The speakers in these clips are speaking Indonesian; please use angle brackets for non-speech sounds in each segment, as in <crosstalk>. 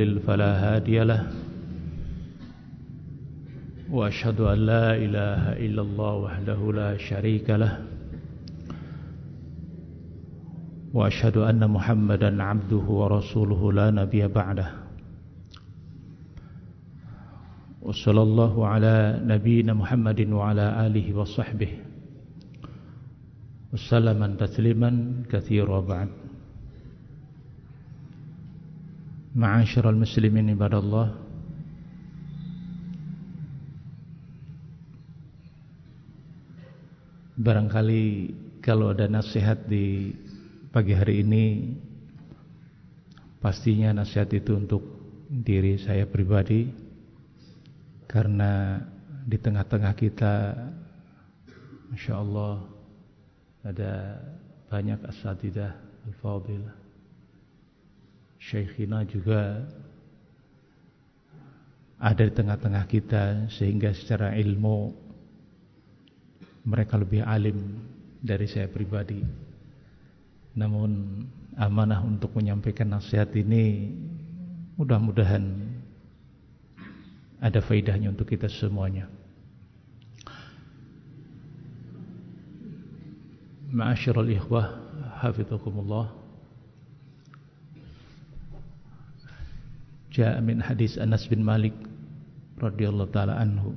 يضلل فلا هادي له. وأشهد أن لا إله إلا الله وحده لا شريك له. وأشهد أن محمدا عبده ورسوله لا نبي بعده. وصلى الله على نبينا محمد وعلى آله وصحبه. وسلم تسليما كثيرا بعد. Ma'asyiral muslimin ibadallah. Barangkali kalau ada nasihat di pagi hari ini Pastinya nasihat itu untuk diri saya pribadi. Karena di tengah-tengah kita Masya Allah Ada banyak asadidah Al-Fadilah. Syekhina juga Ada di tengah-tengah kita Sehingga secara ilmu mereka lebih alim dari saya pribadi. Namun amanah untuk menyampaikan nasihat ini mudah-mudahan ada faidahnya untuk kita semuanya. Ma'asyiral ikhwah, hafizakumullah. Ja'a min hadis Anas bin Malik radhiyallahu taala anhu.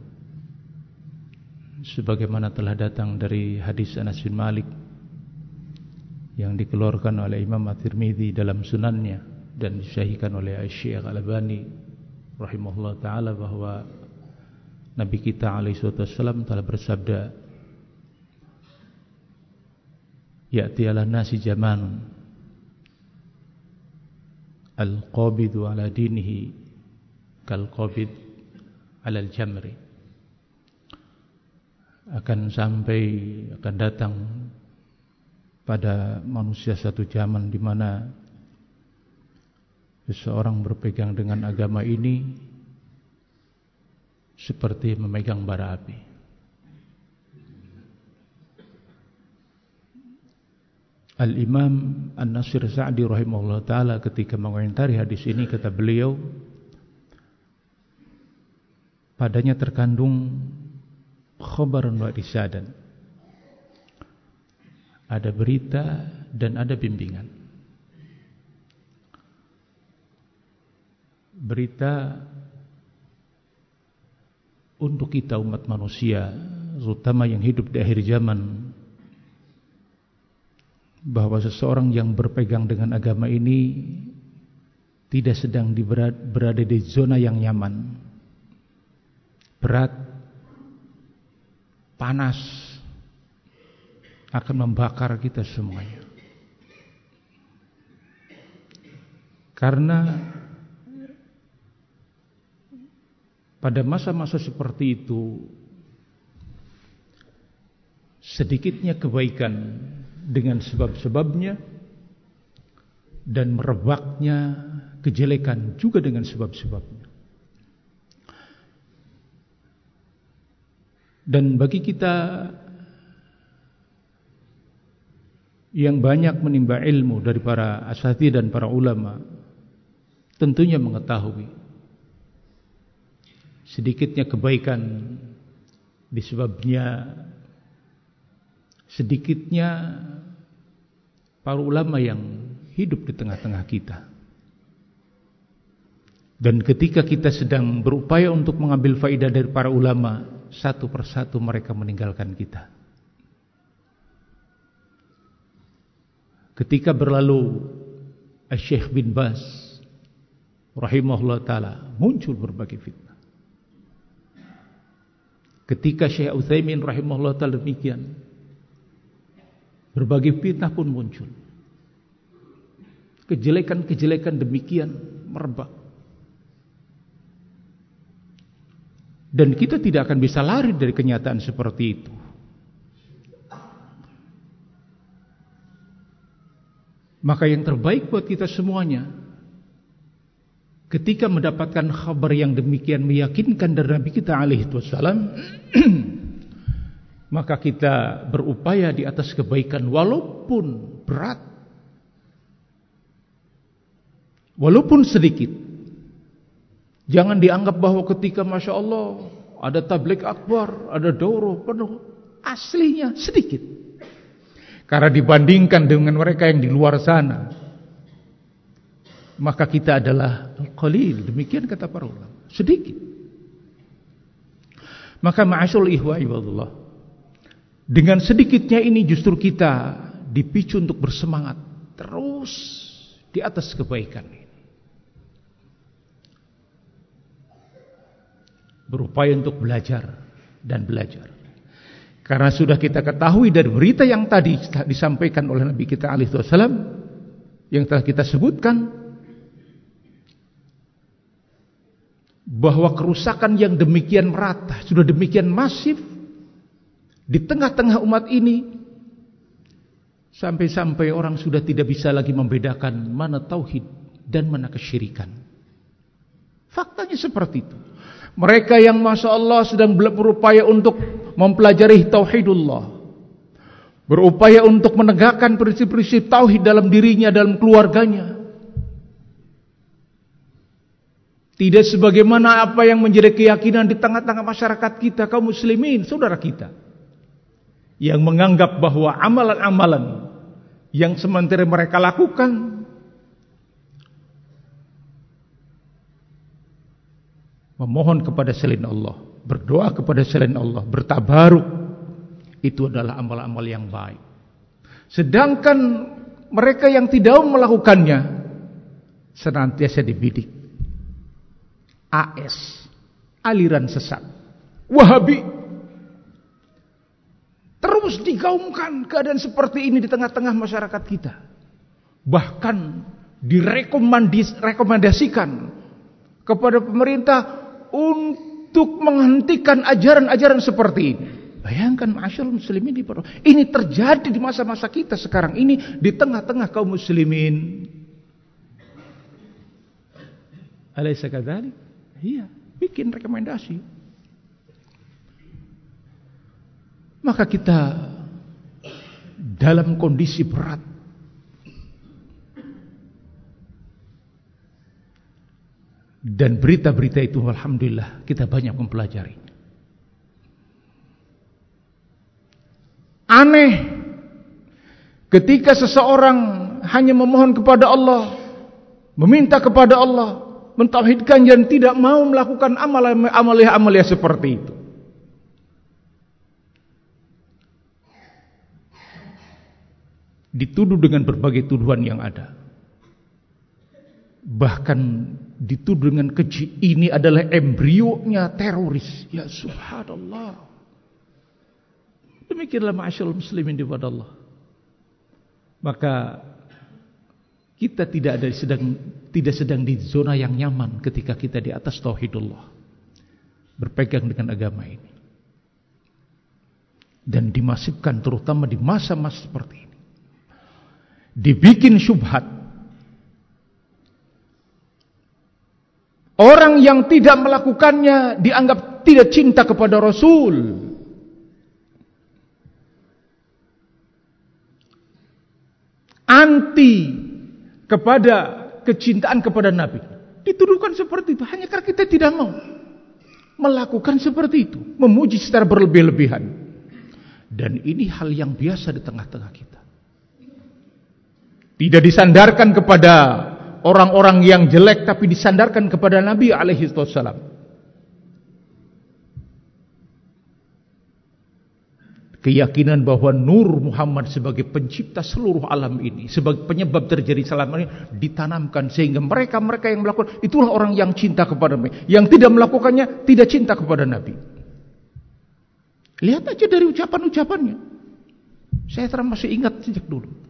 Sebagaimana telah datang dari hadis Anas bin Malik yang dikeluarkan oleh Imam At-Tirmidzi dalam sunannya dan disahihkan oleh Syekh Al-Albani rahimahullah taala bahwa Nabi kita alaihi wasallam telah bersabda Ya'ti ala nasi zaman Al-qabidu ala dinihi Kal-qabid ala al-jamri akan sampai akan datang pada manusia satu zaman di mana seseorang berpegang dengan agama ini seperti memegang bara api. Al-Imam An-Nasir Sa'di rahimahullah taala ketika mengomentari hadis ini kata beliau padanya terkandung khabaran wa risadan. Ada berita dan ada bimbingan. Berita untuk kita umat manusia, terutama yang hidup di akhir zaman, bahwa seseorang yang berpegang dengan agama ini tidak sedang berada di zona yang nyaman, berat, panas akan membakar kita semuanya. Karena pada masa-masa seperti itu sedikitnya kebaikan dengan sebab-sebabnya dan merebaknya kejelekan juga dengan sebab-sebabnya. Dan bagi kita yang banyak menimba ilmu dari para asati dan para ulama tentunya mengetahui sedikitnya kebaikan disebabnya sedikitnya para ulama yang hidup di tengah-tengah kita. Dan ketika kita sedang berupaya untuk mengambil faidah dari para ulama, satu persatu mereka meninggalkan kita. Ketika berlalu Syekh bin Bas rahimahullah taala muncul berbagai fitnah. Ketika Syekh Utsaimin rahimahullah taala demikian berbagai fitnah pun muncul. Kejelekan-kejelekan demikian merebak. Dan kita tidak akan bisa lari dari kenyataan seperti itu. Maka yang terbaik buat kita semuanya ketika mendapatkan kabar yang demikian meyakinkan dari Nabi kita alaihi wasallam <clears throat> maka kita berupaya di atas kebaikan walaupun berat walaupun sedikit Jangan dianggap bahwa ketika Masya Allah ada tablik akbar, ada dauro penuh. Aslinya sedikit. Karena dibandingkan dengan mereka yang di luar sana. Maka kita adalah qalil. Demikian kata para ulama. Sedikit. Maka ma'asyul ihwa ibadullah. Dengan sedikitnya ini justru kita dipicu untuk bersemangat. Terus di atas kebaikan ini. berupaya untuk belajar dan belajar. Karena sudah kita ketahui dari berita yang tadi disampaikan oleh Nabi kita alaihi wasallam yang telah kita sebutkan bahwa kerusakan yang demikian merata, sudah demikian masif di tengah-tengah umat ini sampai-sampai orang sudah tidak bisa lagi membedakan mana tauhid dan mana kesyirikan. Faktanya seperti itu. Mereka yang Masya Allah sedang berupaya untuk mempelajari Tauhidullah. Berupaya untuk menegakkan prinsip-prinsip Tauhid dalam dirinya, dalam keluarganya. Tidak sebagaimana apa yang menjadi keyakinan di tengah-tengah masyarakat kita, kaum muslimin, saudara kita. Yang menganggap bahwa amalan-amalan yang sementara mereka lakukan memohon kepada selain Allah, berdoa kepada selain Allah, bertabaruk itu adalah amal-amal yang baik. Sedangkan mereka yang tidak melakukannya senantiasa dibidik. AS, aliran sesat, Wahabi. Digaungkan keadaan seperti ini di tengah-tengah masyarakat kita. Bahkan direkomendasikan kepada pemerintah untuk menghentikan ajaran-ajaran seperti ini. Bayangkan masyarakat muslimin di Ini terjadi di masa-masa kita sekarang ini di tengah-tengah kaum muslimin. Alaysa kadzalik? Iya, bikin rekomendasi. Maka kita dalam kondisi berat Dan berita-berita itu Alhamdulillah kita banyak mempelajari. Aneh ketika seseorang hanya memohon kepada Allah, meminta kepada Allah, mentauhidkan dan tidak mau melakukan amalia-amalia seperti itu. Dituduh dengan berbagai tuduhan yang ada. Bahkan dituduh dengan keji ini adalah embrionya teroris. Ya subhanallah. Demikianlah ma'asyal muslimin di Allah. Maka kita tidak ada sedang tidak sedang di zona yang nyaman ketika kita di atas tauhidullah. Berpegang dengan agama ini. Dan dimasifkan terutama di masa-masa seperti. Dibikin syubhat Orang yang tidak melakukannya dianggap tidak cinta kepada Rasul. Anti kepada kecintaan kepada Nabi. Dituduhkan seperti itu hanya karena kita tidak mau melakukan seperti itu, memuji secara berlebih-lebihan. Dan ini hal yang biasa di tengah-tengah kita. Tidak disandarkan kepada orang-orang yang jelek tapi disandarkan kepada Nabi alaihi wasallam. Keyakinan bahwa Nur Muhammad sebagai pencipta seluruh alam ini, sebagai penyebab terjadi salam ini ditanamkan sehingga mereka-mereka yang melakukan itulah orang yang cinta kepada Nabi. Yang tidak melakukannya tidak cinta kepada Nabi. Lihat aja dari ucapan-ucapannya. Saya masih ingat sejak dulu.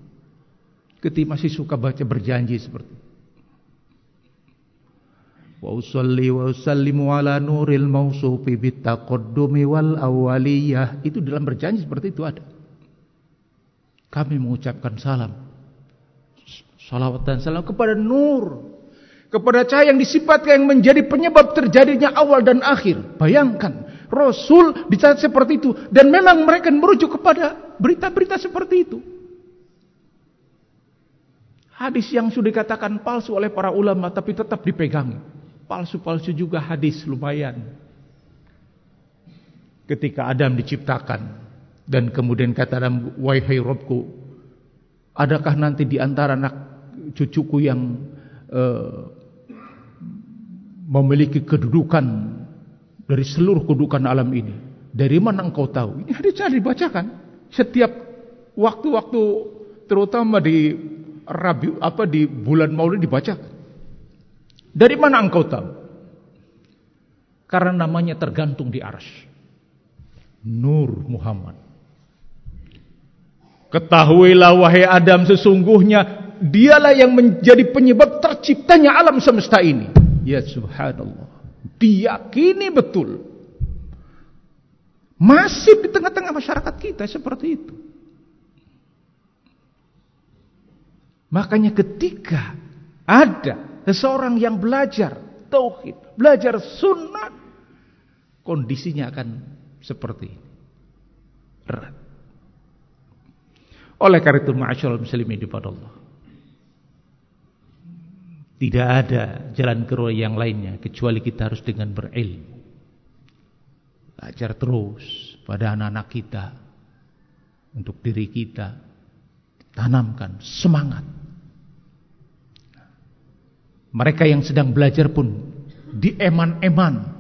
Ketika masih suka baca berjanji seperti. Wa usalli wa usallimu ala nuril mausufi bitaqaddumi wal awaliyah. Itu dalam berjanji seperti itu ada. Kami mengucapkan salam. Salawat dan salam kepada nur. Kepada cahaya yang disifatkan yang menjadi penyebab terjadinya awal dan akhir. Bayangkan. Rasul bicara seperti itu. Dan memang mereka merujuk kepada berita-berita seperti itu. Hadis yang sudah dikatakan palsu oleh para ulama tapi tetap dipegangi. palsu-palsu juga hadis lumayan. Ketika Adam diciptakan dan kemudian kata Adam, "Wahai Robku, adakah nanti di antara anak cucuku yang uh, memiliki kedudukan dari seluruh kedudukan alam ini? Dari mana engkau tahu?" Ini hadisnya dibacakan setiap waktu-waktu terutama di Rabi apa di bulan Maulid dibacakan. Dari mana engkau tahu? Karena namanya tergantung di aras. Nur Muhammad. Ketahuilah wahai Adam sesungguhnya dialah yang menjadi penyebab terciptanya alam semesta ini. Ya subhanallah. Diyakini betul. Masih di tengah-tengah masyarakat kita seperti itu. Makanya ketika ada seseorang yang belajar tauhid, belajar sunnah, kondisinya akan seperti ini. Oleh karena itu ma'asyarul muslimin di Allah. Tidak ada jalan keluar yang lainnya kecuali kita harus dengan berilmu. Belajar terus pada anak-anak kita untuk diri kita tanamkan semangat mereka yang sedang belajar pun di eman-eman.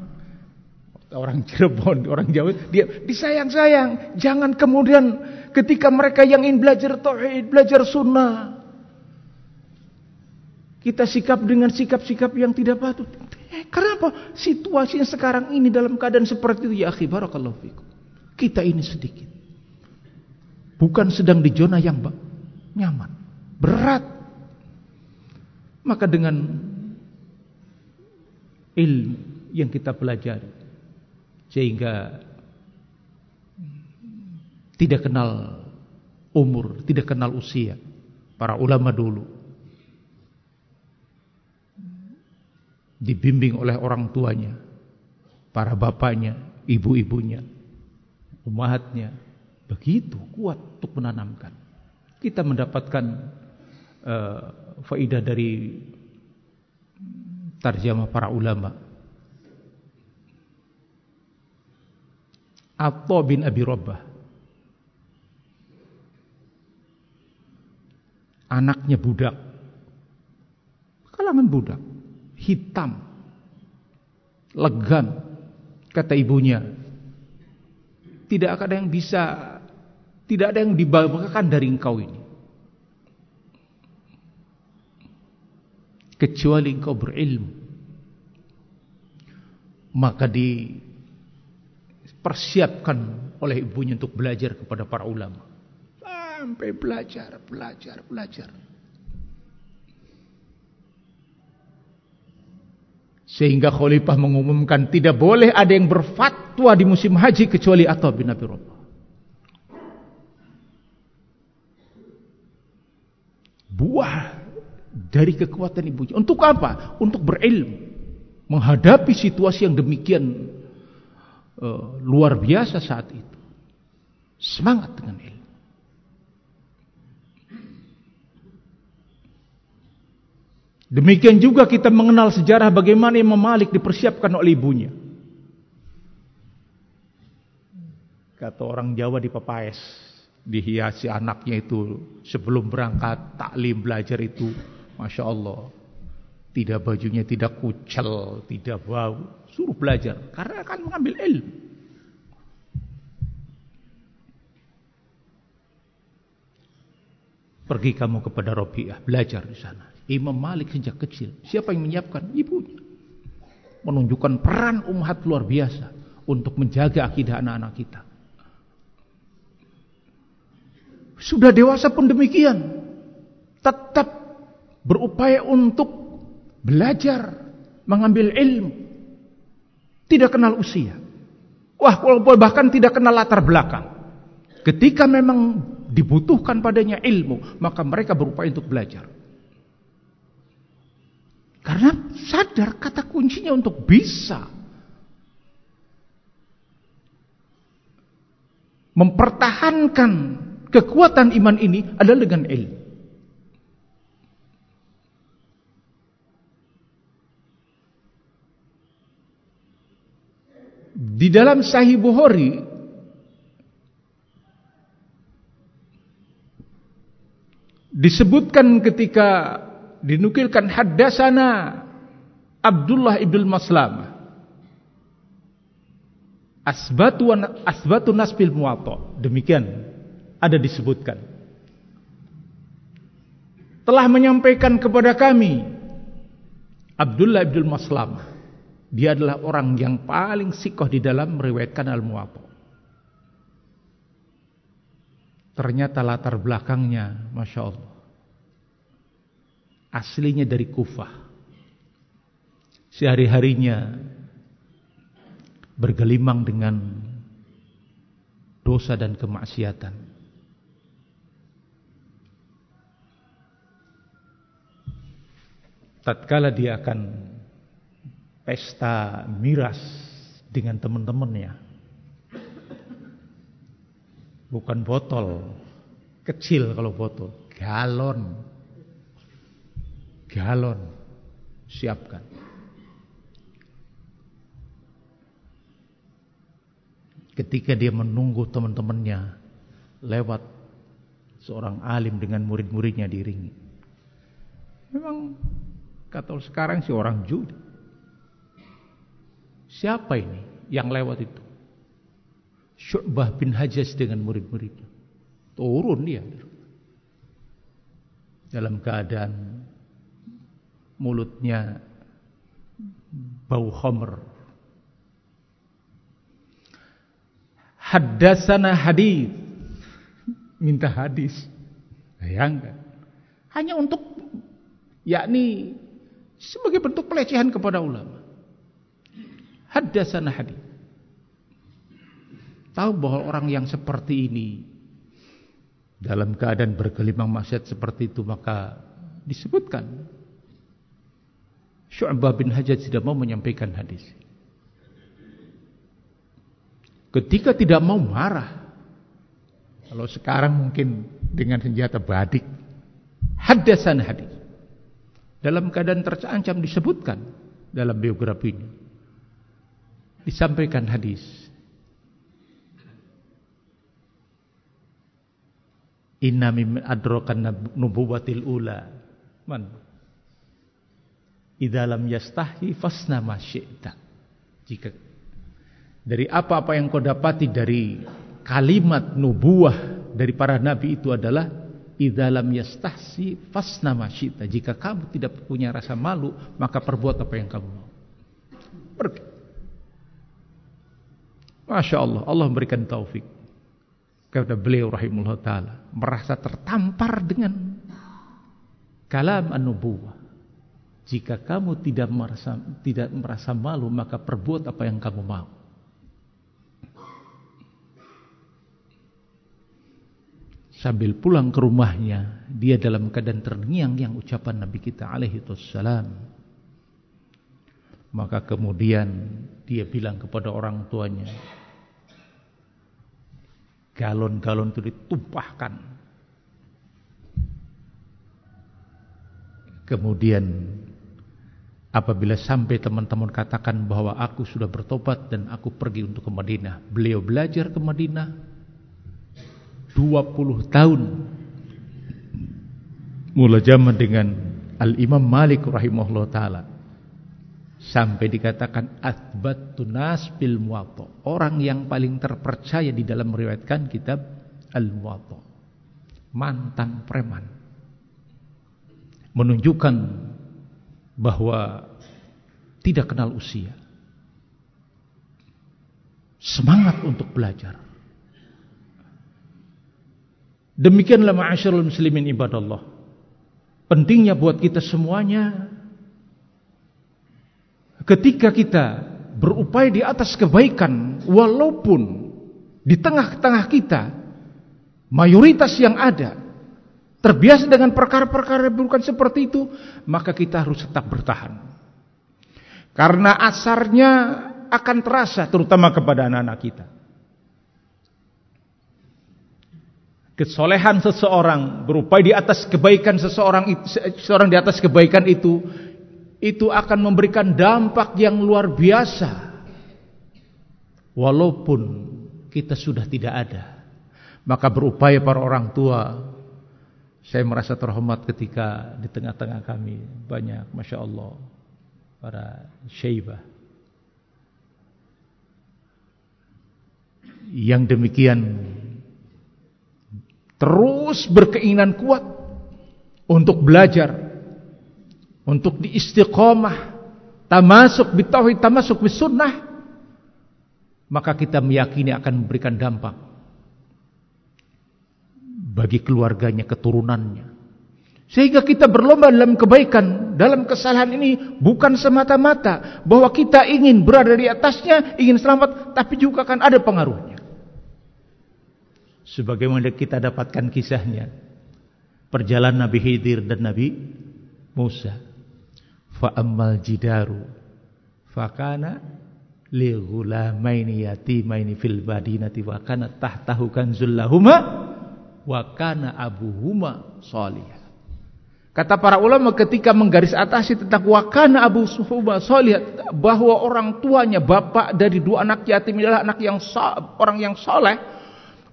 Orang Cirebon, orang Jawa, dia disayang-sayang. Jangan kemudian ketika mereka yang ingin belajar tauhid, belajar sunnah, kita sikap dengan sikap-sikap yang tidak patut. Eh, kenapa situasinya sekarang ini dalam keadaan seperti itu? Ya akhi barakallahu fikum. Kita ini sedikit. Bukan sedang di zona yang nyaman. Berat. Maka dengan ilmu yang kita pelajari sehingga tidak kenal umur, tidak kenal usia para ulama dulu dibimbing oleh orang tuanya, para bapaknya, ibu-ibunya, umatnya begitu kuat untuk menanamkan. Kita mendapatkan uh, faidah dari tarjamah para ulama. Atta bin Abi Rabbah. Anaknya budak. Kalangan budak. Hitam. Legam. Kata ibunya. Tidak ada yang bisa. Tidak ada yang dibanggakan dari engkau ini. Kecuali engkau berilmu. Maka dipersiapkan oleh ibunya untuk belajar kepada para ulama. Sampai belajar belajar belajar. Sehingga khalifah mengumumkan tidak boleh ada yang berfatwa di musim haji kecuali atau bin Abi Rabbah buah dari kekuatan ibunya. Untuk apa? Untuk berilmu. Menghadapi situasi yang demikian uh, luar biasa saat itu. Semangat dengan ilmu. Demikian juga kita mengenal sejarah bagaimana Imam Malik dipersiapkan oleh ibunya. Kata orang Jawa di Papayes, dihiasi anaknya itu sebelum berangkat taklim belajar itu Masya Allah. Tidak bajunya tidak kucel, tidak bau. Suruh belajar. Karena akan mengambil ilmu. Pergi kamu kepada Robiah, belajar di sana. Imam Malik sejak kecil. Siapa yang menyiapkan? Ibunya. Menunjukkan peran umat luar biasa untuk menjaga akidah anak-anak kita. Sudah dewasa pun demikian. Tetap berupaya untuk belajar, mengambil ilmu. Tidak kenal usia. Wah, bahkan tidak kenal latar belakang. Ketika memang dibutuhkan padanya ilmu, maka mereka berupaya untuk belajar. Karena sadar kata kuncinya untuk bisa mempertahankan kekuatan iman ini adalah dengan ilmu. Di dalam Sahih Bukhari disebutkan ketika dinukilkan haddasana Abdullah ibn Maslam asbatu asbatu nasbil muwatta. Demikian ada disebutkan. Telah menyampaikan kepada kami Abdullah ibn Maslam dia adalah orang yang paling sikoh di dalam meriwayatkan Al-Muwatta. Ternyata latar belakangnya, Masya Allah. Aslinya dari Kufah. Sehari-harinya bergelimang dengan dosa dan kemaksiatan. Tatkala dia akan pesta miras dengan teman-temannya. Bukan botol, kecil kalau botol, galon. Galon. Siapkan. Ketika dia menunggu teman-temannya lewat seorang alim dengan murid-muridnya diiringi. Memang kata sekarang si orang judi. Siapa ini yang lewat itu? Syu'bah bin Hajjaj dengan murid-muridnya. Turun dia. Dalam keadaan mulutnya bau khamr. Haddasana hadis. Minta hadis. Bayangkan. Hanya untuk yakni sebagai bentuk pelecehan kepada ulama. Haddasana hadis. Tahu bahwa orang yang seperti ini dalam keadaan bergelimang maksiat seperti itu maka disebutkan Syu'bah bin Hajjaj tidak mau menyampaikan hadis. Ketika tidak mau marah. Kalau sekarang mungkin dengan senjata badik. Haddasan hadis. Dalam keadaan terancam disebutkan dalam biografinya disampaikan hadis. Inna min adrokan nubuwatil ula. Man. Idza lam yastahi fasna ma syi'ta. Jika dari apa-apa yang kau dapati dari kalimat nubuah dari para nabi itu adalah idza lam yastahsi fasna ma syi'ta. Jika kamu tidak punya rasa malu, maka perbuat apa yang kamu mau. Pergi. Masya Allah, Allah memberikan taufik. Kepada beliau rahimullah ta'ala. Merasa tertampar dengan kalam an-nubuwah. Jika kamu tidak merasa, tidak merasa malu, maka perbuat apa yang kamu mau. Sambil pulang ke rumahnya, dia dalam keadaan terngiang yang ucapan Nabi kita alaihi salam. Maka kemudian dia bilang kepada orang tuanya, galon-galon itu ditumpahkan. Kemudian apabila sampai teman-teman katakan bahwa aku sudah bertobat dan aku pergi untuk ke Madinah. Beliau belajar ke Madinah 20 tahun. Mula zaman dengan Al-Imam Malik rahimahullah ta'ala Sampai dikatakan atbatun nas bil muwatta. Orang yang paling terpercaya di dalam meriwayatkan kitab Al-Muwatta. Mantan preman. Menunjukkan bahwa tidak kenal usia. Semangat untuk belajar. Demikianlah ma'asyarul muslimin ibadallah. Pentingnya buat kita semuanya ketika kita berupaya di atas kebaikan walaupun di tengah-tengah kita mayoritas yang ada terbiasa dengan perkara-perkara bukan seperti itu maka kita harus tetap bertahan. Karena asarnya akan terasa terutama kepada anak-anak kita. Kesolehan seseorang berupaya di atas kebaikan seseorang seseorang di atas kebaikan itu itu akan memberikan dampak yang luar biasa. Walaupun kita sudah tidak ada. Maka berupaya para orang tua saya merasa terhormat ketika di tengah-tengah kami banyak Masya Allah para syaibah. Yang demikian terus berkeinginan kuat untuk belajar untuk diistiqomah tamasuk bitauhid tamasuk bisunnah maka kita meyakini akan memberikan dampak bagi keluarganya keturunannya. Sehingga kita berlomba dalam kebaikan dalam kesalahan ini bukan semata-mata bahwa kita ingin berada di atasnya ingin selamat tapi juga akan ada pengaruhnya. Sebagaimana kita dapatkan kisahnya perjalanan Nabi Khidir dan Nabi Musa fa ammal jidaru fakana li ghulamaini yatimaini fil madinati wa kana tahtahu kanzul lahuma wa kana abuhuma salih Kata para ulama ketika menggaris atasi tentang wakana Abu Sufuma solih bahwa orang tuanya bapak dari dua anak yatim adalah anak yang orang yang soleh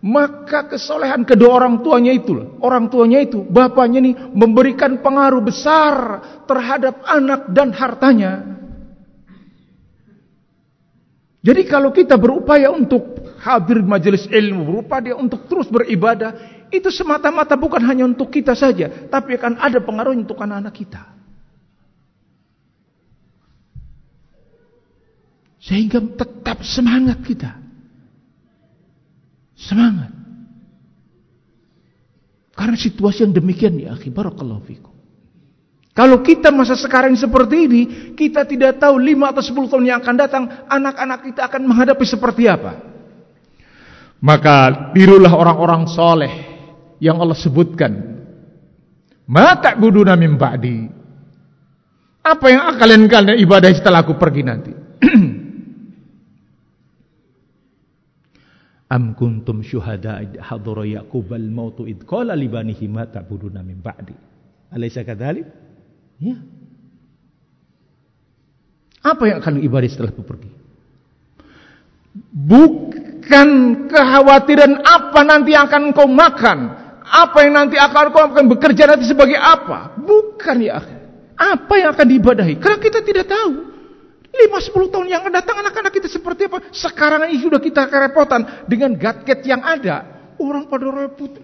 maka kesolehan kedua orang tuanya itu, orang tuanya itu, bapaknya ini memberikan pengaruh besar terhadap anak dan hartanya. Jadi kalau kita berupaya untuk hadir majelis ilmu, berupaya untuk terus beribadah, itu semata-mata bukan hanya untuk kita saja, tapi akan ada pengaruh untuk anak-anak kita. Sehingga tetap semangat kita. Semangat. Karena situasi yang demikian ya akhi barakallahu. Kalau kita masa sekarang seperti ini, kita tidak tahu 5 atau 10 tahun yang akan datang, anak-anak kita akan menghadapi seperti apa. Maka tirulah orang-orang soleh yang Allah sebutkan. Mata buduna min ba'di. Apa yang kalian kalian ibadah setelah aku pergi nanti? Am kuntum syuhada hadara Yaqub al-maut id qala li banihi ma ta'buduna min ba'di. Alaysa kadzalik? Ya. Apa yang akan ibadah setelah aku pergi? Bukan kekhawatiran apa nanti akan kau makan, apa yang nanti akan kau akan bekerja nanti sebagai apa? Bukan ya. Apa yang akan diibadahi? Karena kita tidak tahu. 5-10 tahun yang akan datang anak-anak kita seperti apa? Sekarang ini sudah kita kerepotan dengan gadget yang ada. Orang pada repot.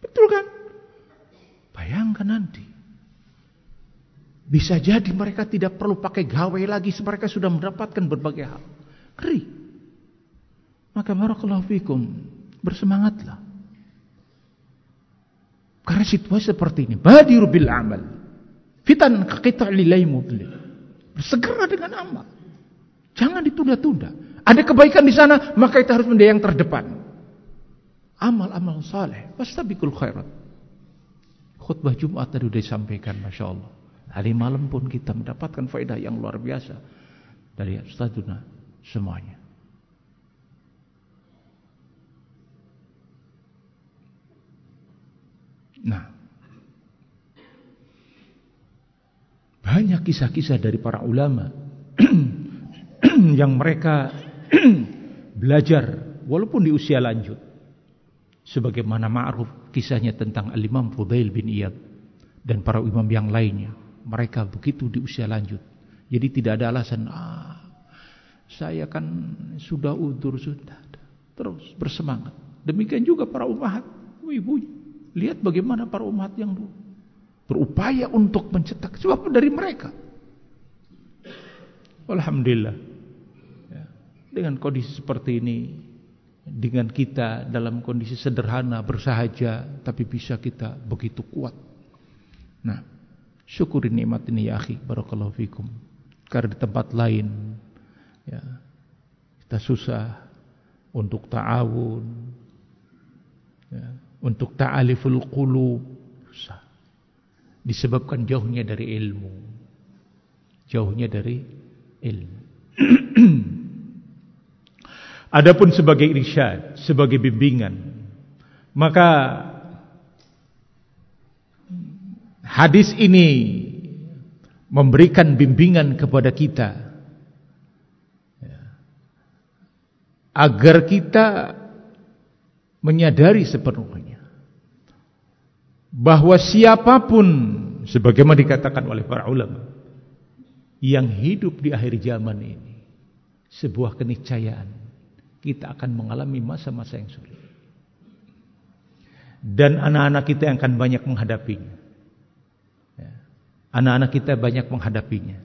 Betul kan? Bayangkan nanti. Bisa jadi mereka tidak perlu pakai gawe lagi. Mereka sudah mendapatkan berbagai hal. Keri. Maka barakallahu fikum. Bersemangatlah. Karena situasi seperti ini. Badiru bil amal. Fitan kita lilai mudlim. Bersegera dengan amal. Jangan ditunda-tunda. Ada kebaikan di sana, maka kita harus menjadi yang terdepan. Amal-amal saleh. Wastabikul khairat. Khutbah Jumat tadi sudah disampaikan, Masya Allah. Hari malam pun kita mendapatkan faedah yang luar biasa. Dari Ustazuna semuanya. Nah, Banyak kisah-kisah dari para ulama <clears throat> yang mereka <clears throat> belajar walaupun di usia lanjut. Sebagaimana ma'ruf kisahnya tentang Al-Imam Fudail bin Iyad dan para imam yang lainnya. Mereka begitu di usia lanjut. Jadi tidak ada alasan, ah, saya kan sudah udur, sudah. Terus bersemangat. Demikian juga para umat, ibu. Lihat bagaimana para umat yang dulu berupaya untuk mencetak sebab dari mereka. Alhamdulillah. Ya. Dengan kondisi seperti ini, dengan kita dalam kondisi sederhana bersahaja, tapi bisa kita begitu kuat. Nah, syukuri nikmat ini ya akhi, barakallahu fikum. Karena di tempat lain, ya, kita susah untuk ta'awun, ya, untuk ta'aliful qulub, susah disebabkan jauhnya dari ilmu. Jauhnya dari ilmu. <clears throat> Adapun sebagai irsyad, sebagai bimbingan, maka hadis ini memberikan bimbingan kepada kita agar kita menyadari sepenuhnya bahwa siapa pun sebagaimana dikatakan oleh para ulama yang hidup di akhir zaman ini sebuah keniscayaan kita akan mengalami masa-masa yang sulit dan anak-anak kita yang akan banyak menghadapinya ya. anak-anak kita banyak menghadapinya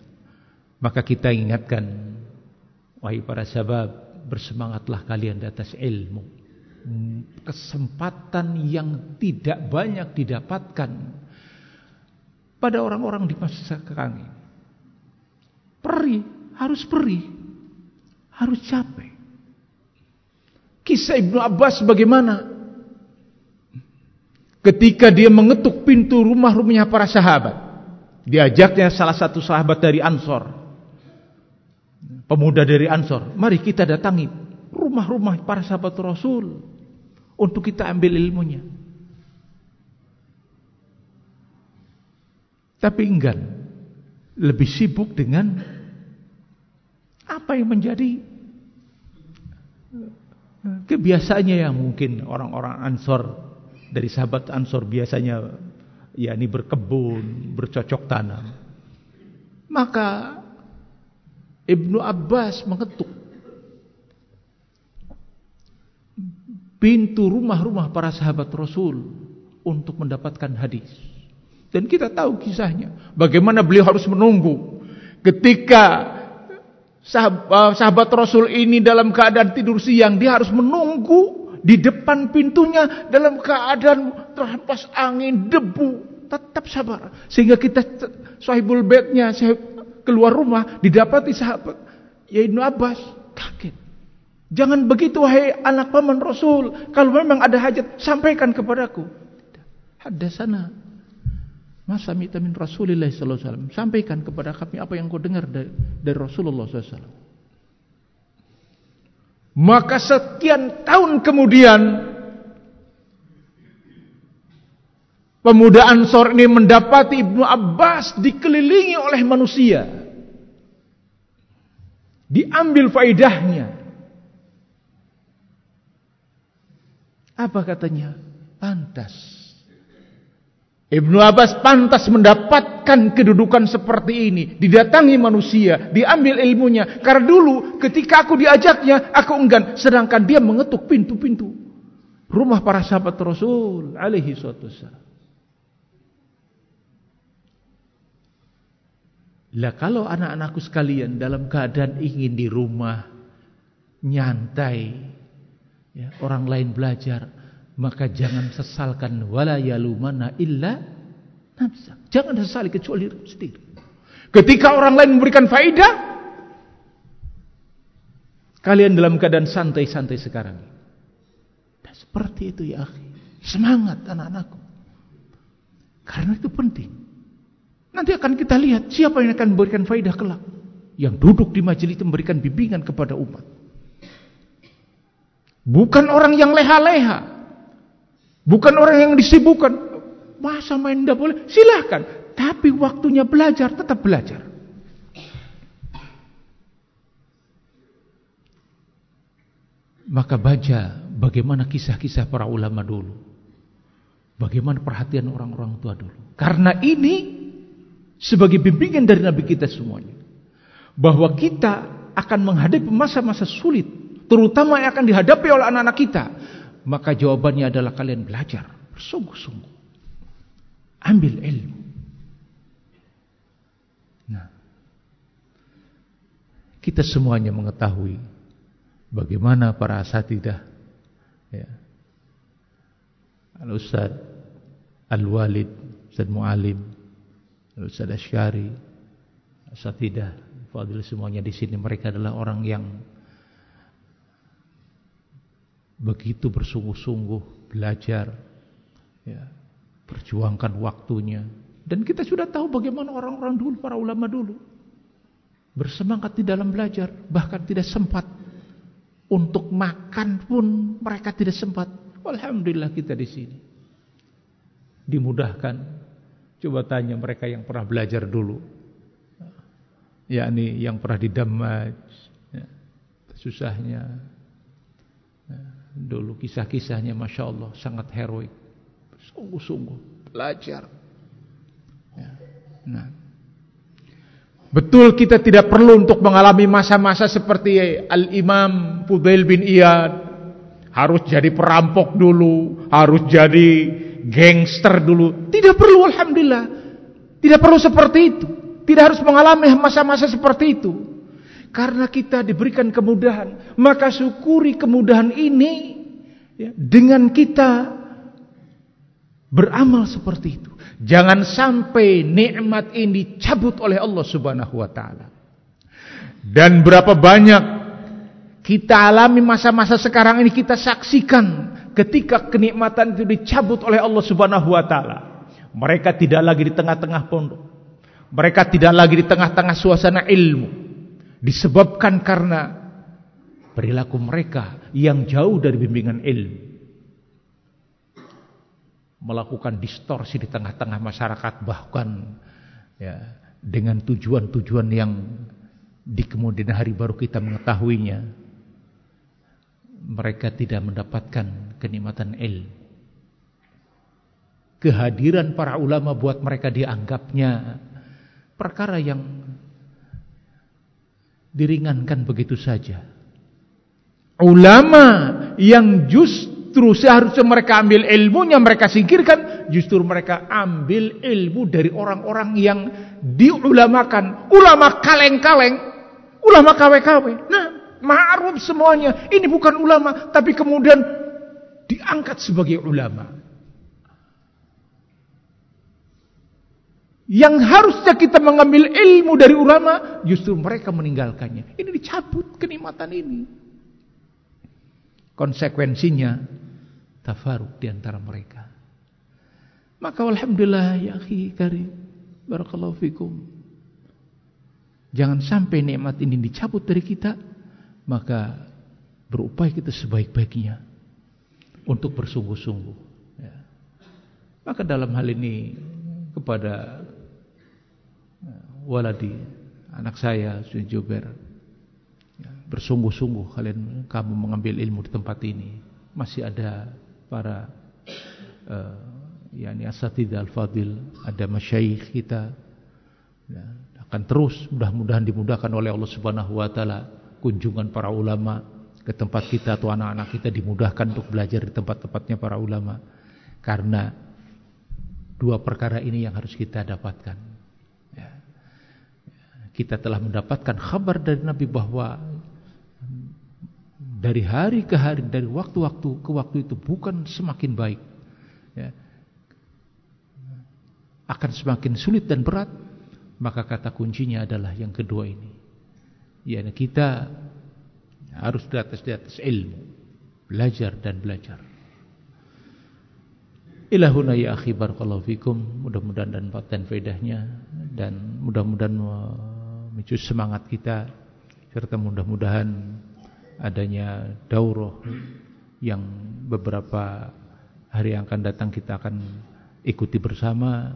maka kita ingatkan wahai para sahabat bersemangatlah kalian di atas ilmu. Kesempatan yang tidak banyak didapatkan pada orang-orang di masa sekarang ini. Perih, harus perih, harus capek. Kisah Ibnu Abbas bagaimana? Ketika dia mengetuk pintu rumah-rumahnya para sahabat, diajaknya salah satu sahabat dari Ansor pemuda dari Ansor, mari kita datangi rumah-rumah para sahabat Rasul untuk kita ambil ilmunya. Tapi enggan, lebih sibuk dengan apa yang menjadi kebiasaannya yang mungkin orang-orang Ansor dari sahabat Ansor biasanya yakni berkebun, bercocok tanam. Maka Ibnu Abbas mengetuk pintu rumah-rumah para sahabat Rasul untuk mendapatkan hadis. Dan kita tahu kisahnya. Bagaimana beliau harus menunggu ketika sahabat, sahabat Rasul ini dalam keadaan tidur siang. Dia harus menunggu di depan pintunya dalam keadaan terhempas angin, debu. Tetap sabar. Sehingga kita sahibul bednya, keluar rumah didapati sahabat Ibnu Abbas kaget. Jangan begitu wahai anak paman Rasul. Kalau memang ada hajat sampaikan kepadaku. Ada sana. Masa minta min Rasulullah wasallam. Sampaikan kepada kami apa yang kau dengar dari, dari Rasulullah wasallam. Maka sekian tahun kemudian Pemuda Ansor ini mendapati Ibnu Abbas dikelilingi oleh manusia. Diambil faidahnya. Apa katanya? Pantas. Ibnu Abbas pantas mendapatkan kedudukan seperti ini. Didatangi manusia, diambil ilmunya. Karena dulu ketika aku diajaknya, aku enggan. Sedangkan dia mengetuk pintu-pintu. Rumah para sahabat Rasul alaihi suatu. Lah kalau anak-anakku sekalian dalam keadaan ingin di rumah nyantai, ya, orang lain belajar, maka jangan sesalkan wala yalumana illa nafsa. Jangan sesali kecuali sendiri. Ketika orang lain memberikan faidah, kalian dalam keadaan santai-santai sekarang. Dan seperti itu ya akhi. Semangat anak-anakku. Karena itu penting. Nanti akan kita lihat siapa yang akan memberikan faidah kelak. Yang duduk di majelis memberikan bimbingan kepada umat. Bukan orang yang leha-leha. Bukan orang yang disibukkan. Masa main tidak boleh? Silahkan. Tapi waktunya belajar, tetap belajar. Maka baca bagaimana kisah-kisah para ulama dulu. Bagaimana perhatian orang-orang tua dulu. Karena ini sebagai bimbingan dari Nabi kita semuanya. Bahwa kita akan menghadapi masa-masa sulit, terutama yang akan dihadapi oleh anak-anak kita. Maka jawabannya adalah kalian belajar bersungguh-sungguh. Ambil ilmu. Nah, kita semuanya mengetahui bagaimana para asatidah ya. Al-Ustaz Al-Walid Ustaz Mu'alim Ustaz Asyari, Asatidah, Fadil semuanya di sini mereka adalah orang yang begitu bersungguh-sungguh belajar, ya, perjuangkan waktunya. Dan kita sudah tahu bagaimana orang-orang dulu, para ulama dulu bersemangat di dalam belajar, bahkan tidak sempat untuk makan pun mereka tidak sempat. Alhamdulillah kita di sini dimudahkan Coba tanya mereka yang pernah belajar dulu. yakni yang pernah di Damaj. Ya, susahnya. Dulu kisah-kisahnya Masya Allah sangat heroik. Sungguh-sungguh belajar. Ya. Nah. Betul kita tidak perlu untuk mengalami masa-masa seperti Al-Imam Fudail bin Iyad. Harus jadi perampok dulu. Harus jadi gangster dulu. Tidak perlu Alhamdulillah. Tidak perlu seperti itu. Tidak harus mengalami masa-masa seperti itu. Karena kita diberikan kemudahan, maka syukuri kemudahan ini ya, dengan kita beramal seperti itu. Jangan sampai nikmat ini cabut oleh Allah Subhanahu wa taala. Dan berapa banyak kita alami masa-masa sekarang ini kita saksikan ketika kenikmatan itu dicabut oleh Allah Subhanahu wa taala. Mereka tidak lagi di tengah-tengah pondok. Mereka tidak lagi di tengah-tengah suasana ilmu disebabkan karena perilaku mereka yang jauh dari bimbingan ilmu. Melakukan distorsi di tengah-tengah masyarakat bahkan ya dengan tujuan-tujuan yang di kemudian hari baru kita mengetahuinya mereka tidak mendapatkan kenikmatan ilmu. Kehadiran para ulama buat mereka dianggapnya perkara yang diringankan begitu saja. Ulama yang justru seharusnya mereka ambil ilmunya mereka singkirkan, justru mereka ambil ilmu dari orang-orang yang diulamakan, ulama kaleng-kaleng, ulama KW-KW. Nah, ma'ruf semuanya. Ini bukan ulama, tapi kemudian diangkat sebagai ulama. Yang harusnya kita mengambil ilmu dari ulama, justru mereka meninggalkannya. Ini dicabut kenikmatan ini. Konsekuensinya tafaruk di antara mereka. Maka alhamdulillah ya akhi karim, barakallahu fikum. Jangan sampai nikmat ini dicabut dari kita, maka berupaya kita sebaik-baiknya untuk bersungguh-sungguh. Ya. Maka dalam hal ini kepada waladi. Anak saya Syekh Jubair ya, bersungguh-sungguh kalian kamu mengambil ilmu di tempat ini. Masih ada para uh, yakni asatidz al-fadil ada masyayikh kita. Ya, akan terus mudah-mudahan dimudahkan oleh Allah Subhanahu wa taala. Kunjungan para ulama ke tempat kita atau anak-anak kita dimudahkan untuk belajar di tempat-tempatnya para ulama. Karena dua perkara ini yang harus kita dapatkan kita telah mendapatkan kabar dari Nabi bahwa dari hari ke hari, dari waktu-waktu ke waktu itu bukan semakin baik. Ya. Akan semakin sulit dan berat. Maka kata kuncinya adalah yang kedua ini. Ya, kita harus di atas di atas ilmu. Belajar dan belajar. Ilahuna ya akhi barakallahu fikum. Mudah-mudahan dan paten faedahnya dan mudah-mudahan memicu semangat kita serta mudah-mudahan adanya daurah yang beberapa hari yang akan datang kita akan ikuti bersama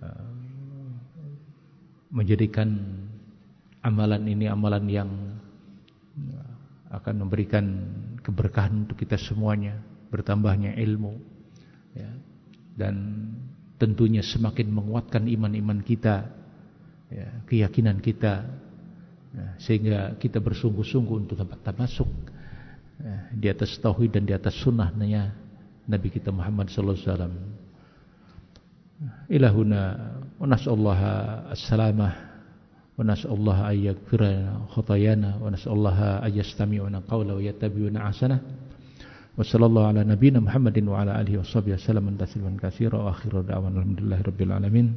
eh, menjadikan amalan ini amalan yang akan memberikan keberkahan untuk kita semuanya bertambahnya ilmu ya, dan tentunya semakin menguatkan iman-iman kita ya, keyakinan kita ya, sehingga kita bersungguh-sungguh untuk tempat masuk ya, di atas tauhid dan di atas sunnahnya Nabi kita Muhammad sallallahu alaihi wasallam. Ilahuna wa nas'allaha as-salamah wa nas'allaha ay yaghfira khatayana wa nas'allaha ay yastami'una qawla wa yattabi'una ahsana. Wa sallallahu ala nabiyyina Muhammadin wa ala alihi washabihi wasallam tasliman katsira wa akhiru da'wana alhamdulillahi rabbil alamin.